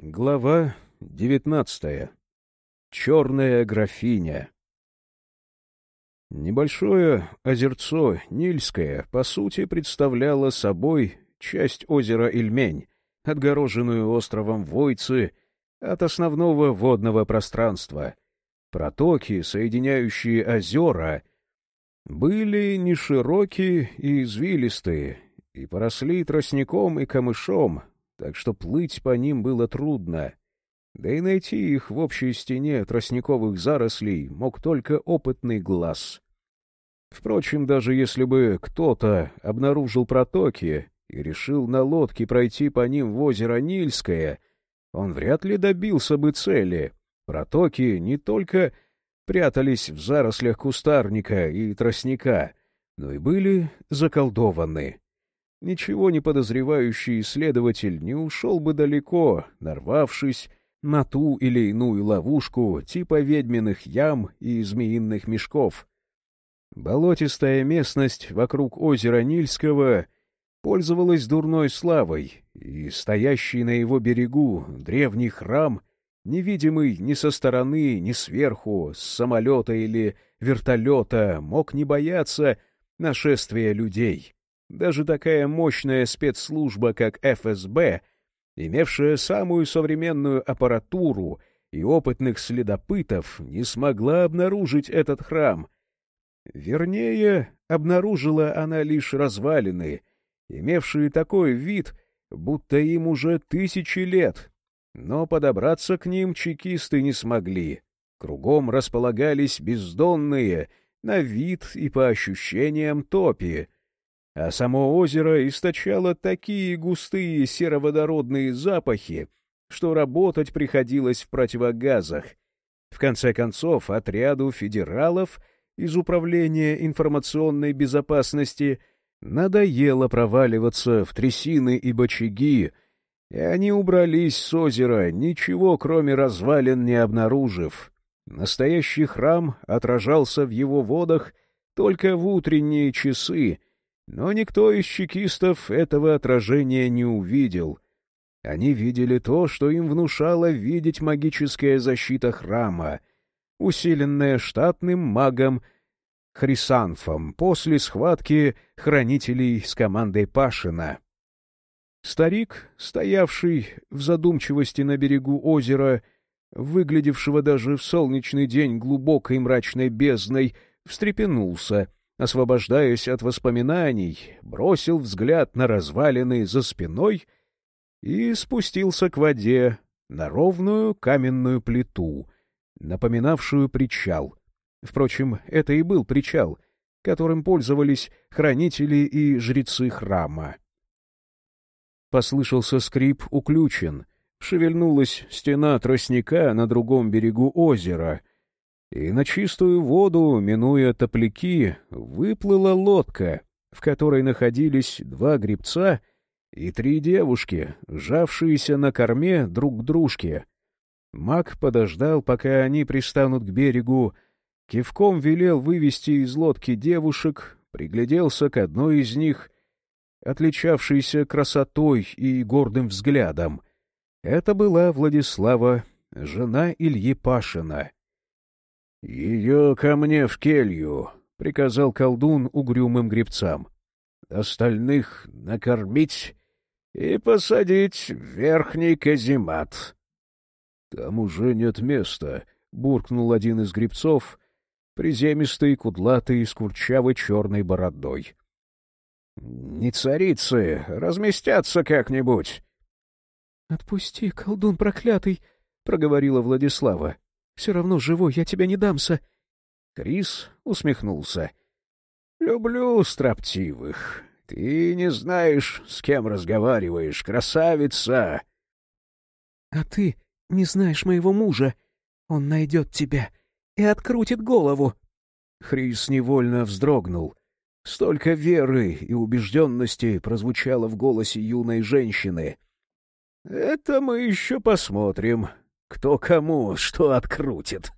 Глава девятнадцатая. Черная графиня. Небольшое озерцо Нильское, по сути, представляло собой часть озера Ильмень, отгороженную островом Войцы от основного водного пространства. Протоки, соединяющие озера, были неширокие и извилистые, и поросли тростником и камышом, так что плыть по ним было трудно. Да и найти их в общей стене тростниковых зарослей мог только опытный глаз. Впрочем, даже если бы кто-то обнаружил протоки и решил на лодке пройти по ним в озеро Нильское, он вряд ли добился бы цели. Протоки не только прятались в зарослях кустарника и тростника, но и были заколдованы. Ничего не подозревающий исследователь не ушел бы далеко, нарвавшись на ту или иную ловушку типа ведьминых ям и змеиных мешков. Болотистая местность вокруг озера Нильского пользовалась дурной славой, и стоящий на его берегу древний храм, невидимый ни со стороны, ни сверху, с самолета или вертолета, мог не бояться нашествия людей. Даже такая мощная спецслужба, как ФСБ, имевшая самую современную аппаратуру и опытных следопытов, не смогла обнаружить этот храм. Вернее, обнаружила она лишь развалины, имевшие такой вид, будто им уже тысячи лет. Но подобраться к ним чекисты не смогли. Кругом располагались бездонные, на вид и по ощущениям топи, а само озеро источало такие густые сероводородные запахи, что работать приходилось в противогазах. В конце концов, отряду федералов из Управления информационной безопасности надоело проваливаться в трясины и бочаги, и они убрались с озера, ничего кроме развалин не обнаружив. Настоящий храм отражался в его водах только в утренние часы, но никто из чекистов этого отражения не увидел. Они видели то, что им внушала видеть магическая защита храма, усиленная штатным магом Хрисанфом после схватки хранителей с командой Пашина. Старик, стоявший в задумчивости на берегу озера, выглядевшего даже в солнечный день глубокой мрачной бездной, встрепенулся — освобождаясь от воспоминаний, бросил взгляд на развалины за спиной и спустился к воде, на ровную каменную плиту, напоминавшую причал. Впрочем, это и был причал, которым пользовались хранители и жрецы храма. Послышался скрип уключен, шевельнулась стена тростника на другом берегу озера, и на чистую воду, минуя топляки, выплыла лодка, в которой находились два гребца и три девушки, сжавшиеся на корме друг к дружке. Маг подождал, пока они пристанут к берегу, кивком велел вывести из лодки девушек, пригляделся к одной из них, отличавшейся красотой и гордым взглядом. Это была Владислава, жена Ильи Пашина. — Ее ко мне в келью, — приказал колдун угрюмым гребцам. — Остальных накормить и посадить в верхний каземат. — Там уже нет места, — буркнул один из гребцов, приземистый, кудлатый, с курчавой черной бородой. — Не царицы, разместятся как-нибудь. — Отпусти, колдун проклятый, — проговорила Владислава. Все равно живой, я тебя не дамся. Крис усмехнулся. — Люблю строптивых. Ты не знаешь, с кем разговариваешь, красавица. — А ты не знаешь моего мужа. Он найдет тебя и открутит голову. Хрис невольно вздрогнул. Столько веры и убежденности прозвучало в голосе юной женщины. — Это мы еще посмотрим, кто кому что открутит.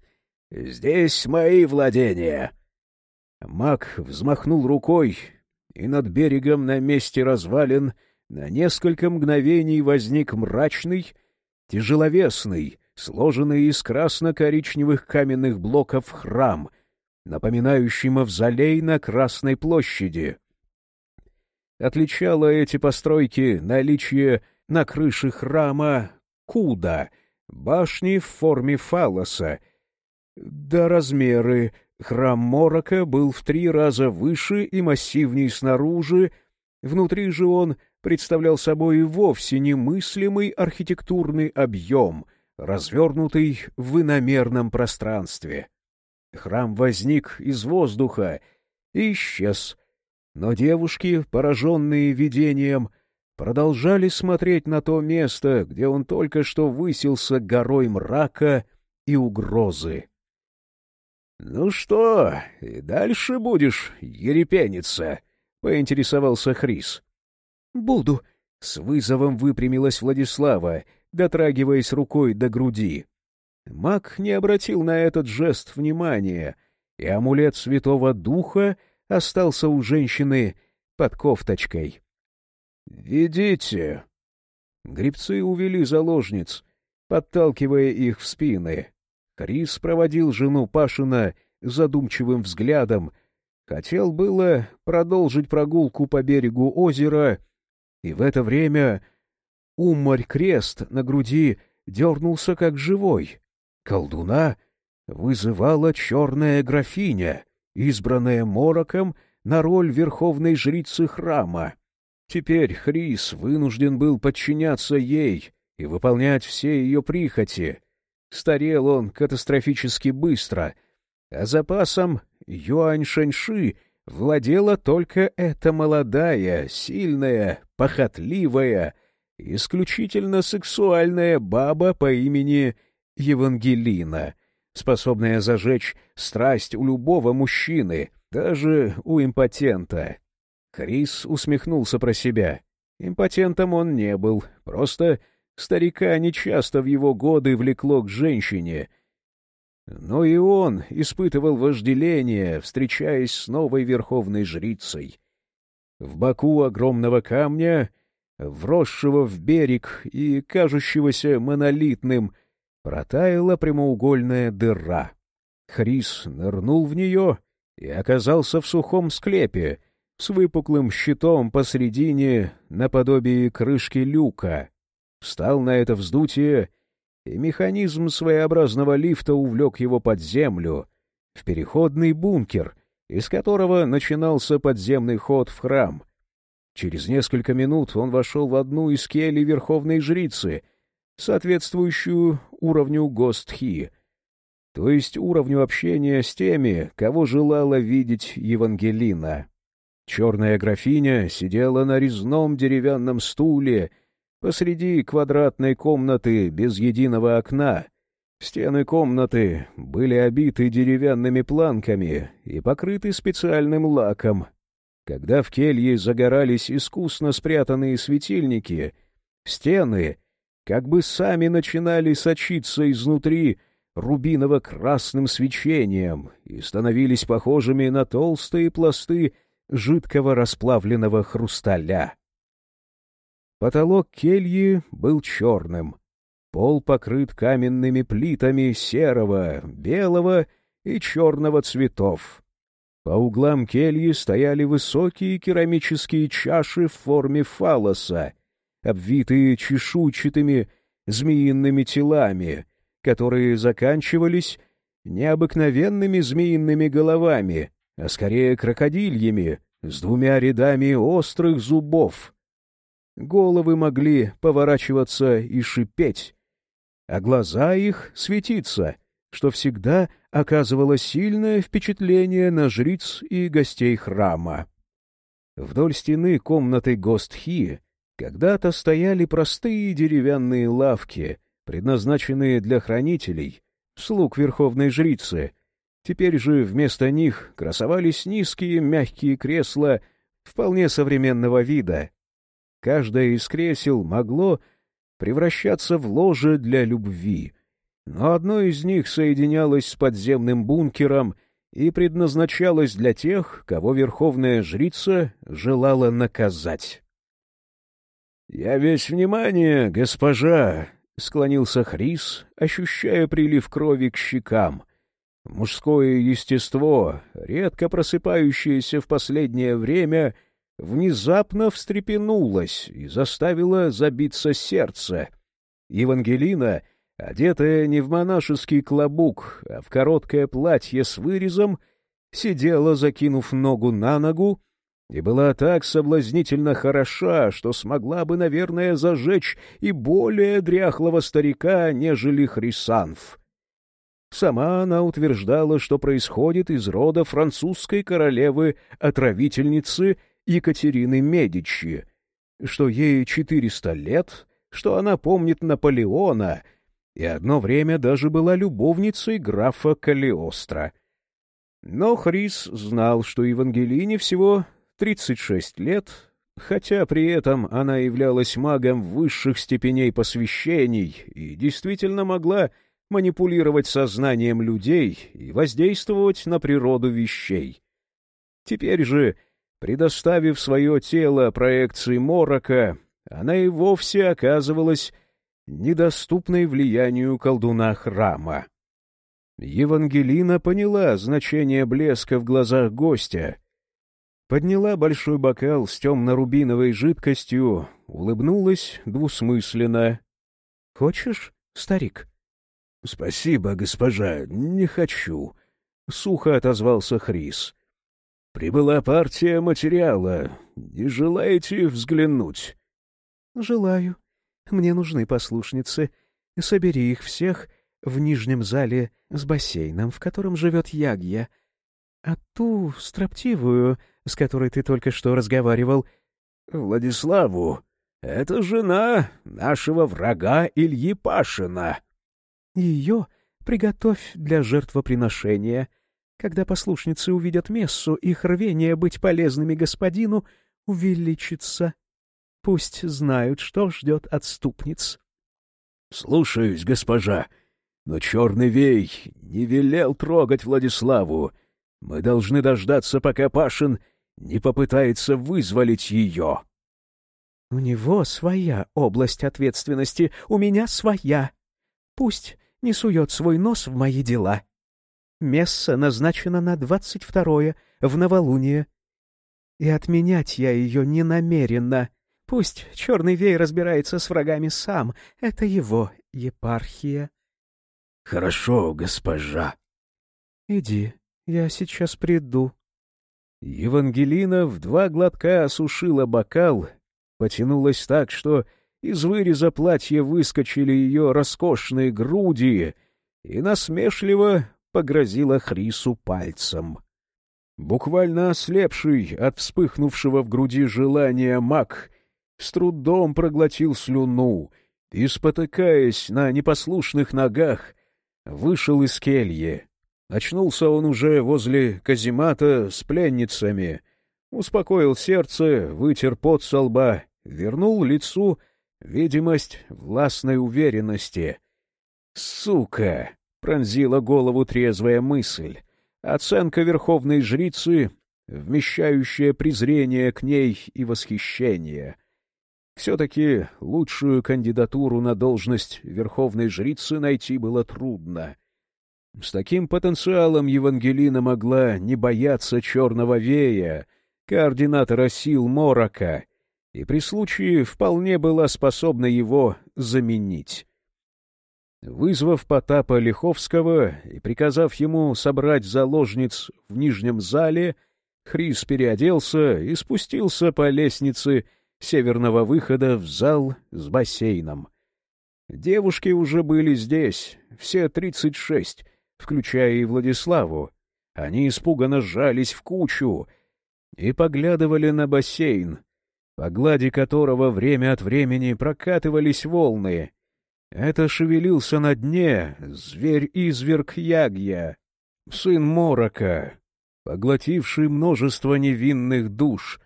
Здесь мои владения. Маг взмахнул рукой, и над берегом на месте развалин на несколько мгновений возник мрачный, тяжеловесный, сложенный из красно-коричневых каменных блоков храм, напоминающий мавзолей на Красной площади. Отличало эти постройки наличие на крыше храма куда, башни в форме фалоса, да размеры. Храм Морока был в три раза выше и массивней снаружи, внутри же он представлял собой вовсе немыслимый архитектурный объем, развернутый в иномерном пространстве. Храм возник из воздуха и исчез, но девушки, пораженные видением, продолжали смотреть на то место, где он только что высился горой мрака и угрозы. — Ну что, и дальше будешь ерепениться? — поинтересовался Хрис. — Буду. С вызовом выпрямилась Владислава, дотрагиваясь рукой до груди. Маг не обратил на этот жест внимания, и амулет Святого Духа остался у женщины под кофточкой. «Ведите!» Грибцы увели заложниц, подталкивая их в спины. Крис проводил жену Пашина задумчивым взглядом, хотел было продолжить прогулку по берегу озера, и в это время умарь-крест на груди дернулся как живой. Колдуна вызывала черная графиня, избранная Мороком на роль верховной жрицы храма. Теперь Хрис вынужден был подчиняться ей и выполнять все ее прихоти — Старел он катастрофически быстро, а запасом Юань Шэньши владела только эта молодая, сильная, похотливая, исключительно сексуальная баба по имени Евангелина, способная зажечь страсть у любого мужчины, даже у импотента. Крис усмехнулся про себя. Импотентом он не был, просто Старика нечасто в его годы влекло к женщине. Но и он испытывал вожделение, встречаясь с новой верховной жрицей. В боку огромного камня, вросшего в берег и кажущегося монолитным, протаяла прямоугольная дыра. Хрис нырнул в нее и оказался в сухом склепе с выпуклым щитом посредине наподобие крышки люка. Встал на это вздутие, и механизм своеобразного лифта увлек его под землю, в переходный бункер, из которого начинался подземный ход в храм. Через несколько минут он вошел в одну из келей Верховной Жрицы, соответствующую уровню Гостхи, то есть уровню общения с теми, кого желала видеть Евангелина. Черная графиня сидела на резном деревянном стуле посреди квадратной комнаты без единого окна. Стены комнаты были обиты деревянными планками и покрыты специальным лаком. Когда в келье загорались искусно спрятанные светильники, стены как бы сами начинали сочиться изнутри рубиново-красным свечением и становились похожими на толстые пласты жидкого расплавленного хрусталя. Потолок кельи был черным. Пол покрыт каменными плитами серого, белого и черного цветов. По углам кельи стояли высокие керамические чаши в форме фалоса, обвитые чешуйчатыми змеиными телами, которые заканчивались необыкновенными змеиными головами, а скорее крокодильями, с двумя рядами острых зубов. Головы могли поворачиваться и шипеть, а глаза их светиться, что всегда оказывало сильное впечатление на жриц и гостей храма. Вдоль стены комнаты Гостхи когда-то стояли простые деревянные лавки, предназначенные для хранителей, слуг верховной жрицы. Теперь же вместо них красовались низкие мягкие кресла вполне современного вида, Каждое из кресел могло превращаться в ложе для любви, но одно из них соединялось с подземным бункером и предназначалось для тех, кого верховная жрица желала наказать. — Я весь внимание, госпожа, — склонился Хрис, ощущая прилив крови к щекам. Мужское естество, редко просыпающееся в последнее время, внезапно встрепенулось и заставило забиться сердце. Евангелина, одетая не в монашеский клобук, а в короткое платье с вырезом, сидела, закинув ногу на ногу, и была так соблазнительно хороша, что смогла бы, наверное, зажечь и более дряхлого старика, нежели Хрисанф. Сама она утверждала, что происходит из рода французской королевы-отравительницы Екатерины Медичи, что ей четыреста лет, что она помнит Наполеона и одно время даже была любовницей графа Калиостро. Но Хрис знал, что Евангелине всего 36 лет, хотя при этом она являлась магом высших степеней посвящений и действительно могла манипулировать сознанием людей и воздействовать на природу вещей. Теперь же, предоставив свое тело проекции морока, она и вовсе оказывалась недоступной влиянию колдуна храма. Евангелина поняла значение блеска в глазах гостя подняла большой бокал с темно-рубиновой жидкостью, улыбнулась двусмысленно. — Хочешь, старик? — Спасибо, госпожа, не хочу, — сухо отозвался Хрис. — Прибыла партия материала. Не желаете взглянуть? — Желаю. Мне нужны послушницы. Собери их всех в нижнем зале с бассейном, в котором живет Ягья. А ту строптивую с которой ты только что разговаривал, Владиславу. Это жена нашего врага Ильи Пашина. Ее приготовь для жертвоприношения. Когда послушницы увидят мессу, их рвение быть полезными господину увеличится. Пусть знают, что ждет отступниц. — Слушаюсь, госпожа, но черный вей не велел трогать Владиславу. Мы должны дождаться, пока Пашин не попытается вызволить ее. — У него своя область ответственности, у меня своя. Пусть не сует свой нос в мои дела. Месса назначена на двадцать второе, в новолуние. И отменять я ее не намерена. Пусть черный вей разбирается с врагами сам, это его епархия. — Хорошо, госпожа. — Иди, я сейчас приду. Евангелина в два глотка осушила бокал, потянулась так, что из выреза платья выскочили ее роскошные груди и насмешливо погрозила Хрису пальцем. Буквально ослепший от вспыхнувшего в груди желания маг с трудом проглотил слюну и, спотыкаясь на непослушных ногах, вышел из кельи. Очнулся он уже возле каземата с пленницами. Успокоил сердце, вытер пот со лба, вернул лицу видимость властной уверенности. «Сука!» — пронзила голову трезвая мысль. Оценка верховной жрицы, вмещающая презрение к ней и восхищение. Все-таки лучшую кандидатуру на должность верховной жрицы найти было трудно. С таким потенциалом Евангелина могла не бояться черного вея, координатора сил Морока, и при случае вполне была способна его заменить. Вызвав Потапа Лиховского и приказав ему собрать заложниц в нижнем зале, Хрис переоделся и спустился по лестнице северного выхода в зал с бассейном. Девушки уже были здесь, все тридцать шесть, включая и Владиславу. Они испуганно сжались в кучу и поглядывали на бассейн, по глади которого время от времени прокатывались волны. Это шевелился на дне зверь-изверг Ягья, сын Морока, поглотивший множество невинных душ,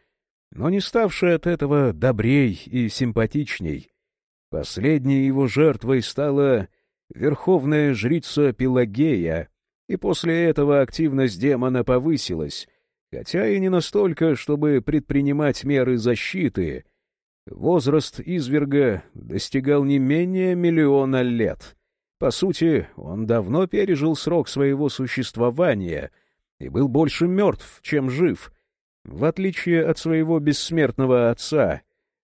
но не ставший от этого добрей и симпатичней. Последней его жертвой стала верховная жрица Пелагея, и после этого активность демона повысилась, хотя и не настолько, чтобы предпринимать меры защиты. Возраст изверга достигал не менее миллиона лет. По сути, он давно пережил срок своего существования и был больше мертв, чем жив, в отличие от своего бессмертного отца,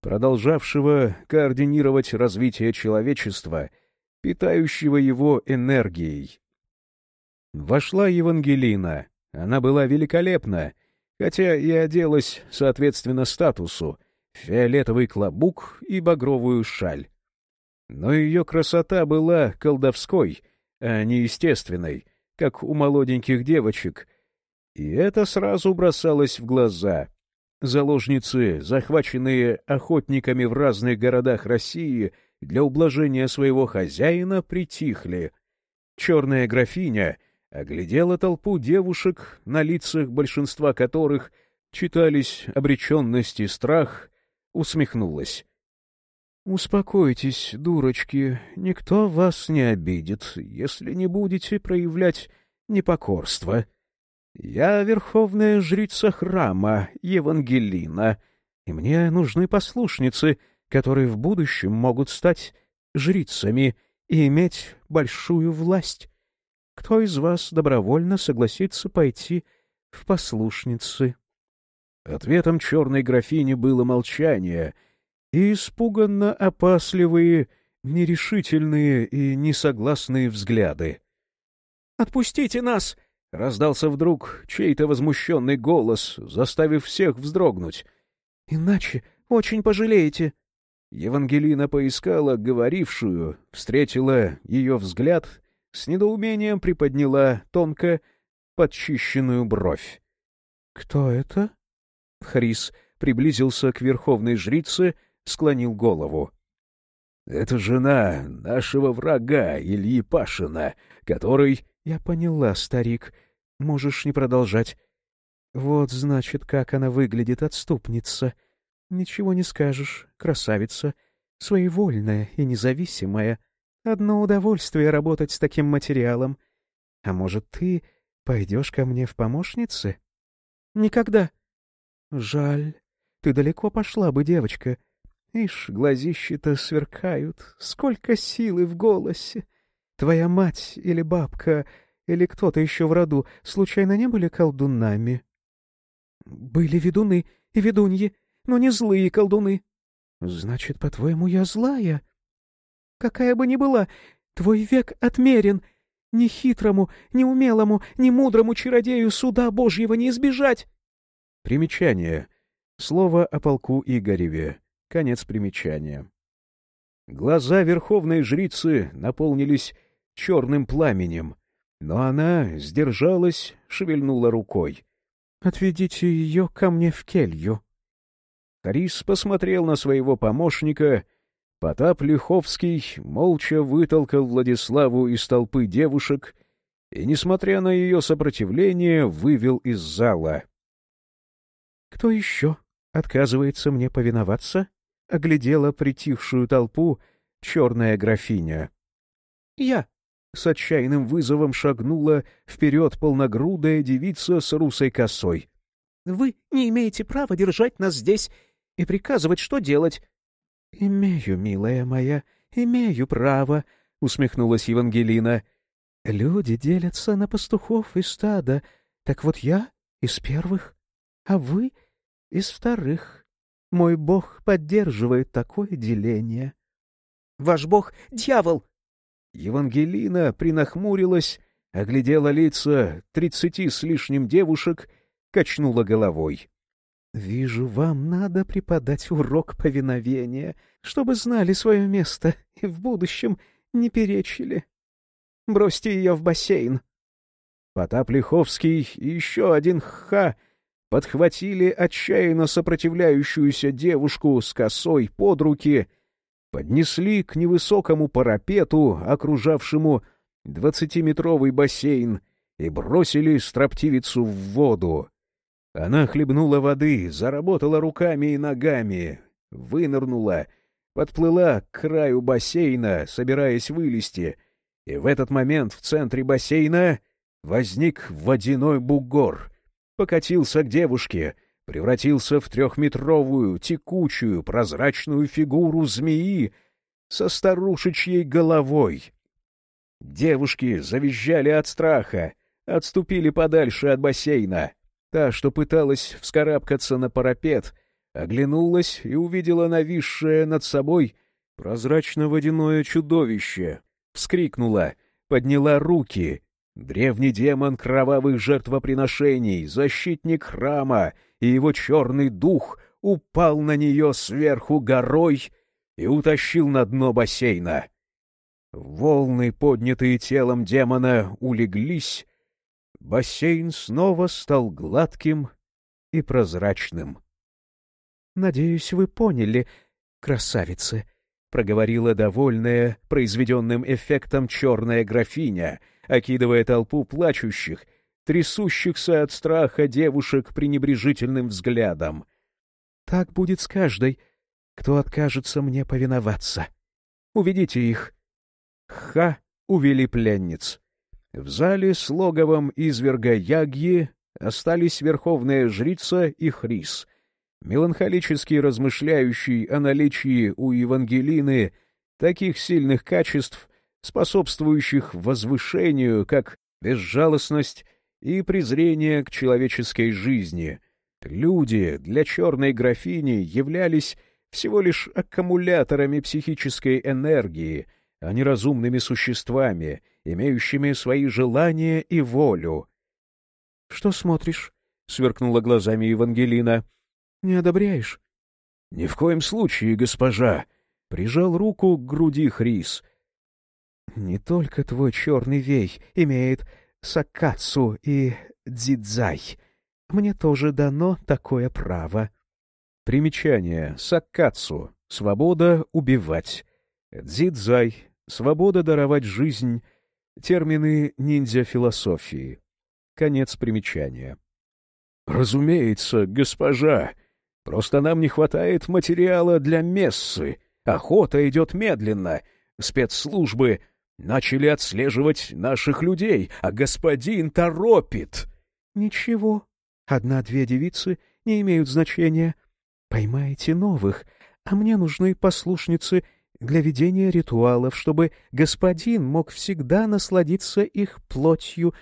продолжавшего координировать развитие человечества, питающего его энергией. Вошла Евангелина. Она была великолепна, хотя и оделась соответственно статусу — фиолетовый клобук и багровую шаль. Но ее красота была колдовской, а не естественной, как у молоденьких девочек, и это сразу бросалось в глаза. Заложницы, захваченные охотниками в разных городах России для ублажения своего хозяина, притихли. Черная графиня оглядела толпу девушек, на лицах большинства которых читались обреченность и страх, усмехнулась. «Успокойтесь, дурочки, никто вас не обидит, если не будете проявлять непокорство. Я верховная жрица храма, Евангелина, и мне нужны послушницы, которые в будущем могут стать жрицами и иметь большую власть. Кто из вас добровольно согласится пойти в послушницы?» Ответом черной графини было молчание — и испуганно опасливые, нерешительные и несогласные взгляды. «Отпустите нас!» — раздался вдруг чей-то возмущенный голос, заставив всех вздрогнуть. «Иначе очень пожалеете!» Евангелина поискала говорившую, встретила ее взгляд, с недоумением приподняла тонко подчищенную бровь. «Кто это?» Хрис приблизился к верховной жрице, склонил голову. — Это жена нашего врага Ильи Пашина, который... — Я поняла, старик. Можешь не продолжать. Вот, значит, как она выглядит, отступница. Ничего не скажешь, красавица, своевольная и независимая. Одно удовольствие работать с таким материалом. А может, ты пойдешь ко мне в помощницы? — Никогда. — Жаль. Ты далеко пошла бы, девочка. — Ишь, глазищи-то сверкают, сколько силы в голосе. Твоя мать или бабка, или кто-то еще в роду, случайно не были колдунами? Были ведуны и ведуньи, но не злые колдуны. Значит, по-твоему, я злая? Какая бы ни была, твой век отмерен. Ни хитрому, ни умелому, ни мудрому чародею суда Божьего не избежать. Примечание. Слово о полку Игореве. Конец примечания. Глаза верховной жрицы наполнились черным пламенем, но она сдержалась, шевельнула рукой. — Отведите ее ко мне в келью. Харис посмотрел на своего помощника. Потап Лиховский молча вытолкал Владиславу из толпы девушек и, несмотря на ее сопротивление, вывел из зала. — Кто еще отказывается мне повиноваться? оглядела притихшую толпу черная графиня. «Я!» — с отчаянным вызовом шагнула вперед полногрудая девица с русой косой. «Вы не имеете права держать нас здесь и приказывать, что делать». «Имею, милая моя, имею право», — усмехнулась Евангелина. «Люди делятся на пастухов и стада, так вот я из первых, а вы из вторых». Мой бог поддерживает такое деление. — Ваш бог — дьявол! Евангелина принахмурилась, оглядела лица тридцати с лишним девушек, качнула головой. — Вижу, вам надо преподать урок повиновения, чтобы знали свое место и в будущем не перечили. Бросьте ее в бассейн. Потап Лиховский и еще один ха — подхватили отчаянно сопротивляющуюся девушку с косой под руки, поднесли к невысокому парапету, окружавшему двадцатиметровый бассейн, и бросили строптивицу в воду. Она хлебнула воды, заработала руками и ногами, вынырнула, подплыла к краю бассейна, собираясь вылезти, и в этот момент в центре бассейна возник водяной бугор — покатился к девушке, превратился в трехметровую, текучую, прозрачную фигуру змеи со старушечьей головой. Девушки завизжали от страха, отступили подальше от бассейна. Та, что пыталась вскарабкаться на парапет, оглянулась и увидела нависшее над собой прозрачно-водяное чудовище. Вскрикнула, подняла руки. Древний демон кровавых жертвоприношений, защитник храма и его черный дух упал на нее сверху горой и утащил на дно бассейна. Волны, поднятые телом демона, улеглись. Бассейн снова стал гладким и прозрачным. — Надеюсь, вы поняли, красавицы, — проговорила довольная произведенным эффектом черная графиня, окидывая толпу плачущих, трясущихся от страха девушек пренебрежительным взглядом. — Так будет с каждой, кто откажется мне повиноваться. Уведите их. Ха увели пленниц. В зале с логовом изверга Ягьи остались верховная жрица и Хрис, меланхолически размышляющий о наличии у Евангелины таких сильных качеств, способствующих возвышению, как безжалостность и презрение к человеческой жизни. Люди для черной графини являлись всего лишь аккумуляторами психической энергии, а не разумными существами, имеющими свои желания и волю. — Что смотришь? — сверкнула глазами Евангелина. — Не одобряешь? — Ни в коем случае, госпожа! — прижал руку к груди Хрис. — Не только твой черный вей имеет сакацу и дзидзай. Мне тоже дано такое право. Примечание. Сакацу. Свобода убивать. Дзидзай. Свобода даровать жизнь. Термины ниндзя-философии. Конец примечания. «Разумеется, госпожа. Просто нам не хватает материала для мессы. Охота идет медленно. Спецслужбы начали отслеживать наших людей, а господин торопит». «Ничего. Одна-две девицы не имеют значения. Поймайте новых, а мне нужны послушницы для ведения ритуалов, чтобы господин мог всегда насладиться их плотью.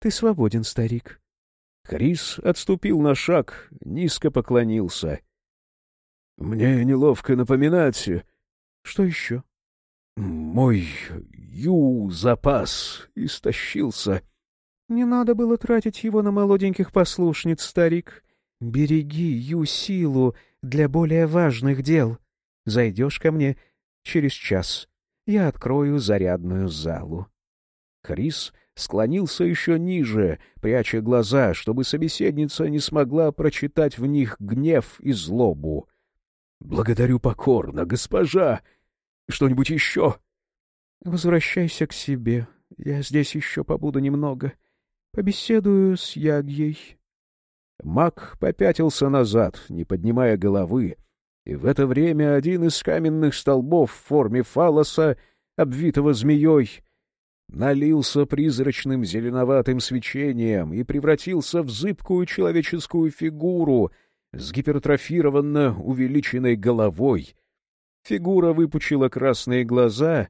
Ты свободен, старик. Крис отступил на шаг, низко поклонился. — Мне неловко напоминать. — Что еще? — Мой ю-запас истощился. — Не надо было тратить его на молоденьких послушниц, старик. Береги ю-силу для более важных дел. Зайдешь ко мне через час. Я открою зарядную залу. Крис склонился еще ниже, пряча глаза, чтобы собеседница не смогла прочитать в них гнев и злобу. — Благодарю покорно, госпожа. Что-нибудь еще? — Возвращайся к себе. Я здесь еще побуду немного. Побеседую с Ягьей. Маг попятился назад, не поднимая головы, и в это время один из каменных столбов в форме фалоса, обвитого змеей, налился призрачным зеленоватым свечением и превратился в зыбкую человеческую фигуру с гипертрофированно увеличенной головой. Фигура выпучила красные глаза,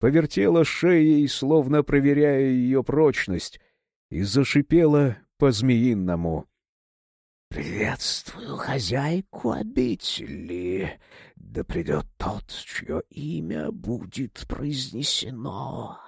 повертела шеей, словно проверяя ее прочность, и зашипела по-змеиному. — Приветствую хозяйку обители. Да придет тот, чье имя будет произнесено.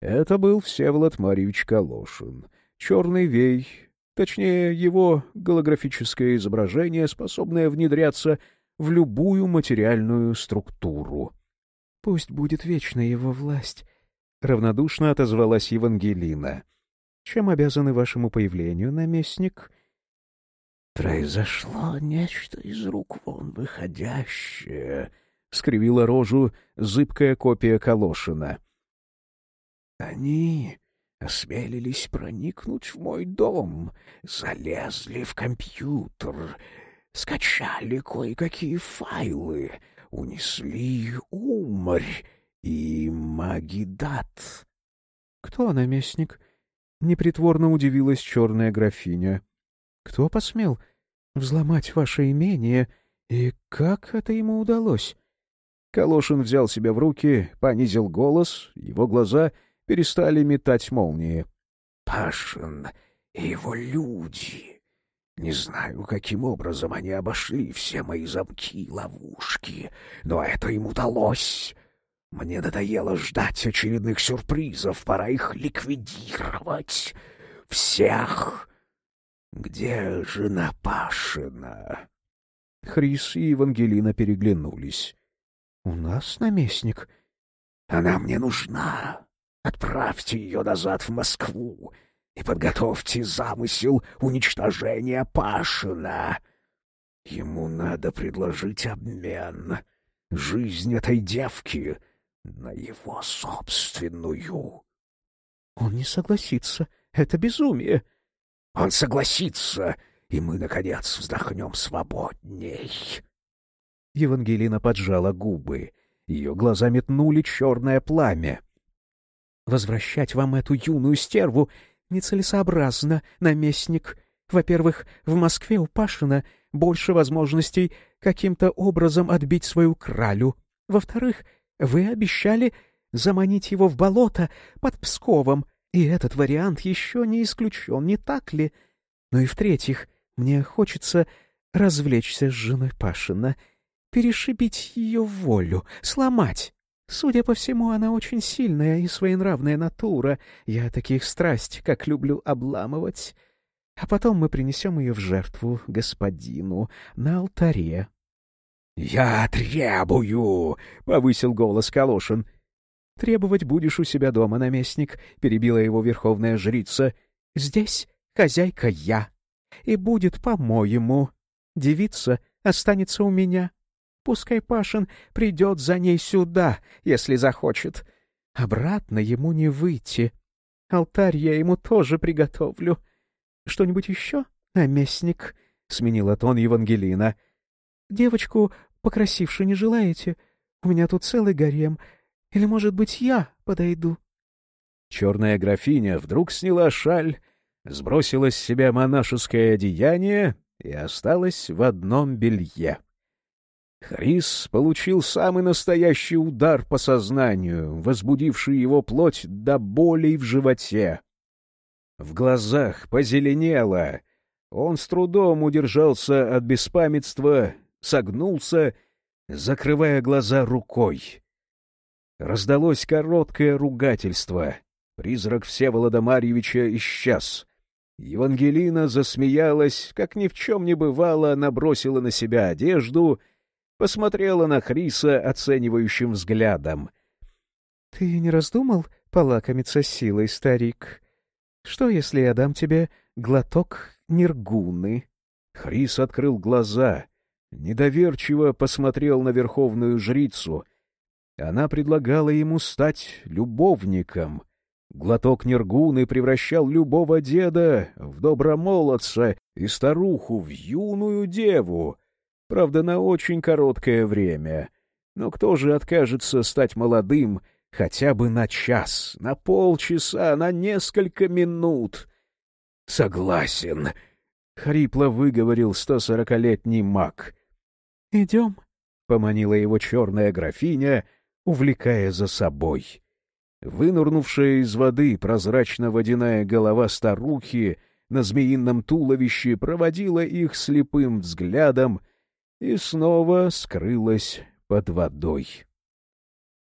Это был Всеволод Марьевич Калошин, черный вей, точнее, его голографическое изображение, способное внедряться в любую материальную структуру. — Пусть будет вечна его власть, — равнодушно отозвалась Евангелина. — Чем обязаны вашему появлению, наместник? — Произошло нечто из рук вон выходящее, — скривила рожу зыбкая копия Калошина. — Они осмелились проникнуть в мой дом, залезли в компьютер, скачали кое-какие файлы, унесли уморь и магидат. — Кто наместник? — непритворно удивилась черная графиня. Кто посмел взломать ваше имение, и как это ему удалось? Калошин взял себя в руки, понизил голос, его глаза перестали метать молнии. — Пашин и его люди. Не знаю, каким образом они обошли все мои замки и ловушки, но это им удалось. Мне надоело ждать очередных сюрпризов, пора их ликвидировать. Всех! Где жена Пашина? Хрис и Евангелина переглянулись. — У нас наместник. — Она мне нужна. Отправьте ее назад в Москву и подготовьте замысел уничтожения Пашина. Ему надо предложить обмен. Жизнь этой девки на его собственную. Он не согласится. Это безумие. Он согласится, и мы, наконец, вздохнем свободней. Евангелина поджала губы. Ее глаза метнули черное пламя. «Возвращать вам эту юную стерву нецелесообразно, наместник. Во-первых, в Москве у Пашина больше возможностей каким-то образом отбить свою кралю. Во-вторых, вы обещали заманить его в болото под Псковом, и этот вариант еще не исключен, не так ли? Ну и в-третьих, мне хочется развлечься с женой Пашина, перешибить ее волю, сломать. Судя по всему, она очень сильная и своенравная натура. Я таких страсть, как люблю обламывать. А потом мы принесем ее в жертву господину на алтаре. «Я требую!» — повысил голос Калошин. «Требовать будешь у себя дома, наместник», — перебила его верховная жрица. «Здесь хозяйка я, и будет по-моему. Девица останется у меня. Пускай Пашин придет за ней сюда, если захочет. Обратно ему не выйти. Алтарь я ему тоже приготовлю. Что-нибудь еще, наместник?» — сменила тон Евангелина. «Девочку покрасивше не желаете? У меня тут целый гарем. Или, может быть, я подойду?» Черная графиня вдруг сняла шаль, сбросила с себя монашеское одеяние и осталась в одном белье. Хрис получил самый настоящий удар по сознанию, возбудивший его плоть до болей в животе. В глазах позеленело. Он с трудом удержался от беспамятства согнулся, закрывая глаза рукой. Раздалось короткое ругательство. Призрак Всеволода Марьевича исчез. Евангелина засмеялась, как ни в чем не бывало, набросила на себя одежду, посмотрела на Хриса оценивающим взглядом. — Ты не раздумал полакомиться силой, старик? Что, если я дам тебе глоток нергуны? Хрис открыл глаза — недоверчиво посмотрел на верховную жрицу. Она предлагала ему стать любовником. Глоток Нергуны превращал любого деда в добромолодца и старуху в юную деву, правда, на очень короткое время. Но кто же откажется стать молодым хотя бы на час, на полчаса, на несколько минут? — Согласен, — хрипло выговорил сто сорокалетний маг. «Идем», — поманила его черная графиня, увлекая за собой. Вынурнувшая из воды прозрачно-водяная голова старухи на змеином туловище проводила их слепым взглядом и снова скрылась под водой.